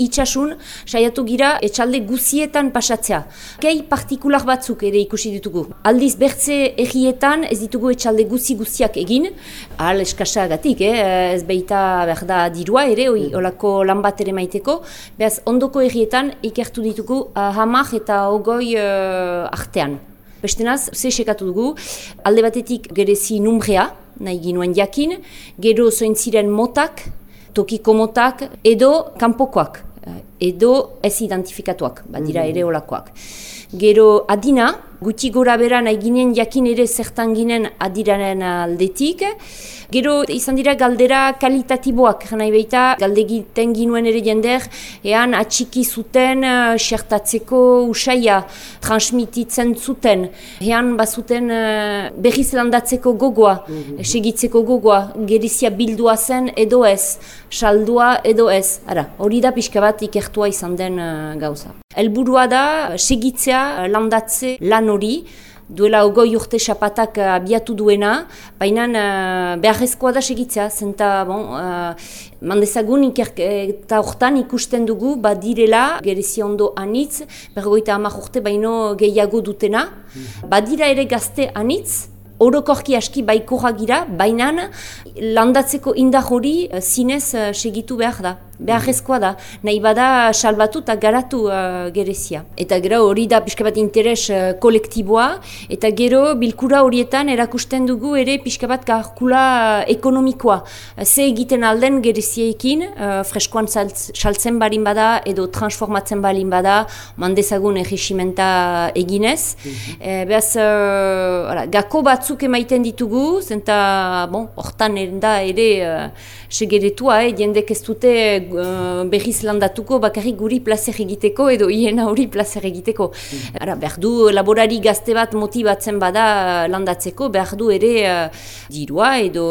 itxasun saiatu gira etxalde guzietan pasatzea. Kei partikular batzuk ere ikusi ditugu. Aldiz bertze egietan ez ditugu etxalde guzi guziak egin, ahal eskasagatik, eh? ez behita behar da dirua ere, oi, olako lan bat ere maiteko, behaz ondoko egietan ikertu ditugu uh, hamar eta ogoi uh, artean. Bestenaz, ze sekatu dugu, alde batetik gerezi numrea, nahi ginuen jakin, gero zoin ziren motak, tokiko motak, edo kanpokoak, edo ez identifikatuak, badira ere olakoak. Gero adina, guti gora bera nahi ginen jakin ere zertan ginen adiraren aldetik, Gero izan dira galdera kalitatiboak, nahi baita, galdegiten ginuen ere jender, ean atxiki zuten, uh, xertatzeko usaia, transmititzen zuten, ean bazuten uh, berriz landatzeko gogoa, mm segitzeko gogoa, gerizia bildua zen edo ez, saldua edo ez. Ara, hori da pixka bat ikertua izan den uh, gauza. Elburua da, segitzea, landatze lan hori, duela ogoi urte xapatak uh, abiatu duena, baina uh, beharrezkoa da segitzea, zenta, bon, uh, mandezagun ikerketa hortan ikusten dugu, badirela, gerezi ondo anitz, bergoita amak urte baino gehiago dutena, badira ere gazte anitz, orokorki aski baikorra gira, baina landatzeko indar hori zinez segitu behar da beharrezkoa da, nahi bada salbatu eta garatu uh, gerezia. Eta gero hori da pixka bat interes uh, kolektiboa, eta gero bilkura horietan erakusten dugu ere pixka bat kalkula uh, ekonomikoa. Uh, ze egiten alden gerezieekin, uh, freskoan saltzen balin bada edo transformatzen balin bada, mandezagun egisimenta eginez. Mm -hmm. behaz, uh, gako batzuk emaiten ditugu, zenta, bon, hortan da ere uh, segeretua, eh, jendek ez dute uh, berriz landatuko bakarrik guri plazer egiteko edo hiena hori plazer egiteko. Mm. Ara, behar du laborari gazte bat motibatzen bada landatzeko, behar du ere uh, dirua edo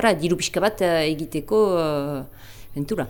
ara, diru pixka bat uh, egiteko uh, ventura.